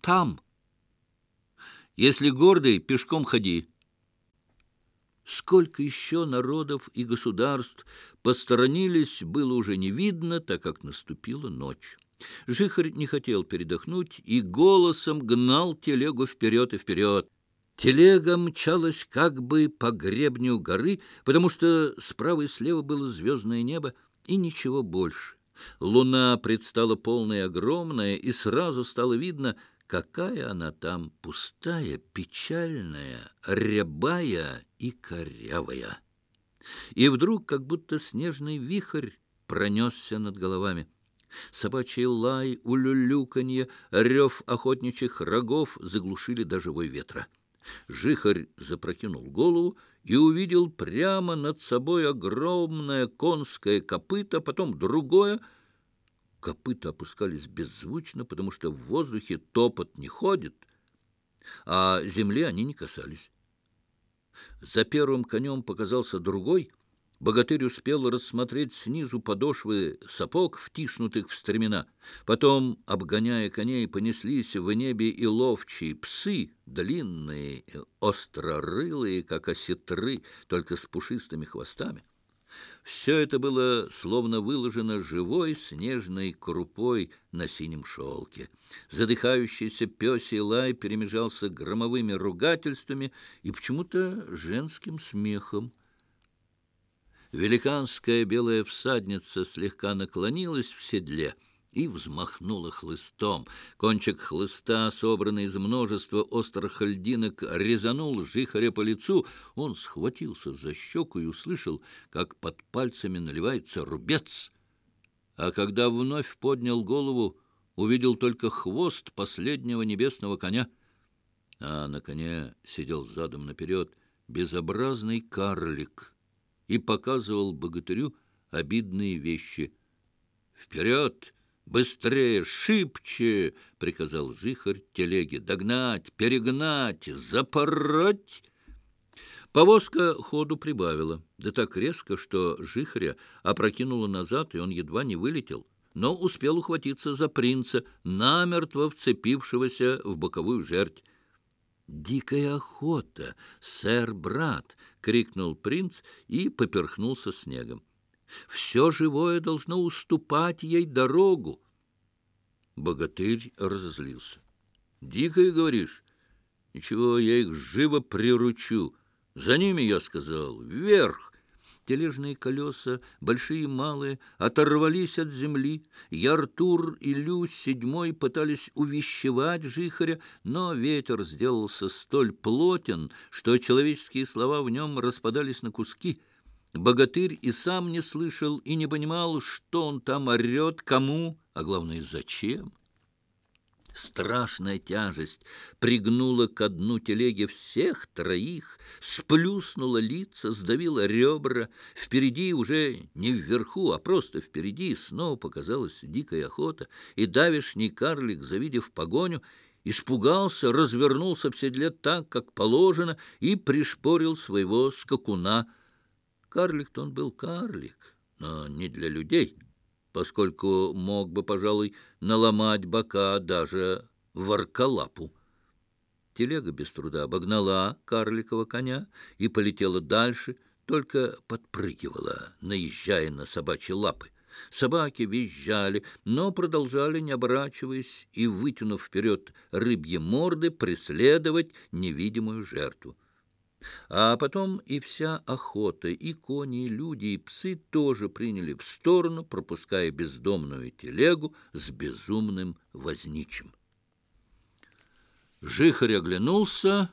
там. Если гордый, пешком ходи. Сколько еще народов и государств посторонились, было уже не видно, так как наступила ночь. Жихарь не хотел передохнуть и голосом гнал телегу вперед и вперед. Телега мчалась как бы по гребню горы, потому что справа и слева было звездное небо и ничего больше. Луна предстала полная, огромная, и сразу стало видно, какая она там пустая, печальная, рябая и корявая. И вдруг как будто снежный вихрь пронесся над головами. Собачий лай, улюлюканье, рев охотничьих рогов заглушили даже вой ветра. Жихарь запрокинул голову и увидел прямо над собой огромное конское копыто, потом другое — копыта опускались беззвучно, потому что в воздухе топот не ходит, а земли они не касались. За первым конем показался другой. Богатырь успел рассмотреть снизу подошвы сапог, втиснутых в стремена. Потом, обгоняя коней, понеслись в небе и ловчие псы, длинные, острорылые, как осетры, только с пушистыми хвостами. Все это было словно выложено живой снежной крупой на синем шелке. Задыхающийся песий лай перемежался громовыми ругательствами и почему-то женским смехом. Великанская белая всадница слегка наклонилась в седле — и махнула хлыстом. Кончик хлыста, собранный из множества острых льдинок, резанул жихаря по лицу. Он схватился за щеку и услышал, как под пальцами наливается рубец. А когда вновь поднял голову, увидел только хвост последнего небесного коня. А на коне сидел задом наперед безобразный карлик и показывал богатырю обидные вещи. «Вперед!» Быстрее! Шибче!» — приказал жихарь телеге. «Догнать! Перегнать! Запороть!» Повозка ходу прибавила, да так резко, что жихаря опрокинула назад, и он едва не вылетел, но успел ухватиться за принца, намертво вцепившегося в боковую жерть. «Дикая охота, сэр-брат!» — крикнул принц и поперхнулся снегом. «Все живое должно уступать ей дорогу!» Богатырь разозлился. «Дикая, говоришь? Ничего, я их живо приручу. За ними, я сказал, вверх!» Тележные колеса, большие и малые, оторвались от земли. Яртур и Люсь седьмой пытались увещевать жихаря, но ветер сделался столь плотен, что человеческие слова в нем распадались на куски. Богатырь и сам не слышал и не понимал, что он там орет, кому, а главное, зачем. Страшная тяжесть пригнула к дну телеги всех троих, сплюснула лица, сдавила ребра. Впереди уже не вверху, а просто впереди снова показалась дикая охота, и давишний карлик, завидев погоню, испугался, развернулся в седле так, как положено, и пришпорил своего скакуна — Карлик-то он был карлик, но не для людей — поскольку мог бы, пожалуй, наломать бока даже ворколапу. Телега без труда обогнала карликова коня и полетела дальше, только подпрыгивала, наезжая на собачьи лапы. Собаки визжали, но продолжали, не оборачиваясь и, вытянув вперед рыбьи морды, преследовать невидимую жертву. А потом и вся охота, и кони, и люди, и псы тоже приняли в сторону, пропуская бездомную телегу с безумным возничим. Жихарь оглянулся